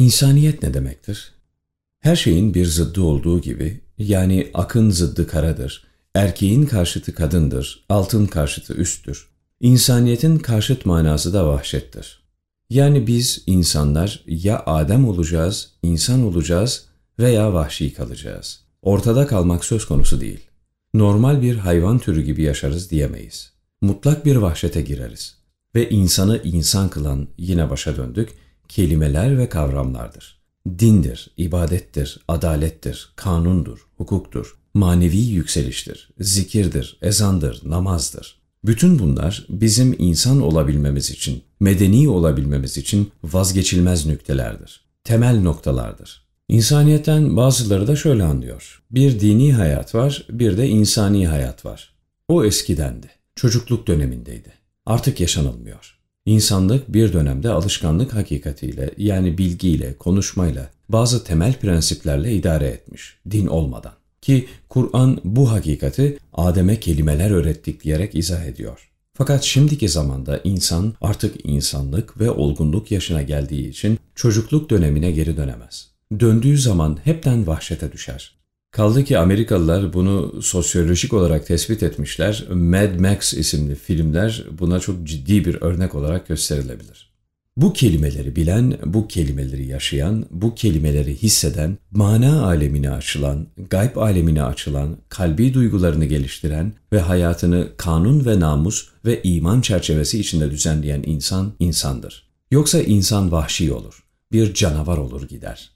İnsaniyet ne demektir? Her şeyin bir zıddı olduğu gibi, yani akın zıddı karadır, erkeğin karşıtı kadındır, altın karşıtı üsttür. İnsaniyetin karşıt manası da vahşettir. Yani biz insanlar ya Adem olacağız, insan olacağız veya vahşi kalacağız. Ortada kalmak söz konusu değil. Normal bir hayvan türü gibi yaşarız diyemeyiz. Mutlak bir vahşete gireriz. Ve insanı insan kılan, yine başa döndük, kelimeler ve kavramlardır. Dindir, ibadettir, adalettir, kanundur, hukuktur, manevi yükseliştir, zikirdir, ezandır, namazdır. Bütün bunlar bizim insan olabilmemiz için, medeni olabilmemiz için vazgeçilmez nüktelerdir. Temel noktalardır. İnsaniyetten bazıları da şöyle anlıyor. Bir dini hayat var, bir de insani hayat var. O eskidendi. Çocukluk dönemindeydi. Artık yaşanılmıyor. İnsanlık bir dönemde alışkanlık hakikatiyle yani bilgiyle, konuşmayla, bazı temel prensiplerle idare etmiş, din olmadan. Ki Kur'an bu hakikati Adem'e kelimeler öğrettik diyerek izah ediyor. Fakat şimdiki zamanda insan artık insanlık ve olgunluk yaşına geldiği için çocukluk dönemine geri dönemez. Döndüğü zaman hepten vahşete düşer. Kaldı ki Amerikalılar bunu sosyolojik olarak tespit etmişler. Mad Max isimli filmler buna çok ciddi bir örnek olarak gösterilebilir. Bu kelimeleri bilen, bu kelimeleri yaşayan, bu kelimeleri hisseden, mana alemine açılan, gayb alemine açılan, kalbi duygularını geliştiren ve hayatını kanun ve namus ve iman çerçevesi içinde düzenleyen insan insandır. Yoksa insan vahşi olur, bir canavar olur gider.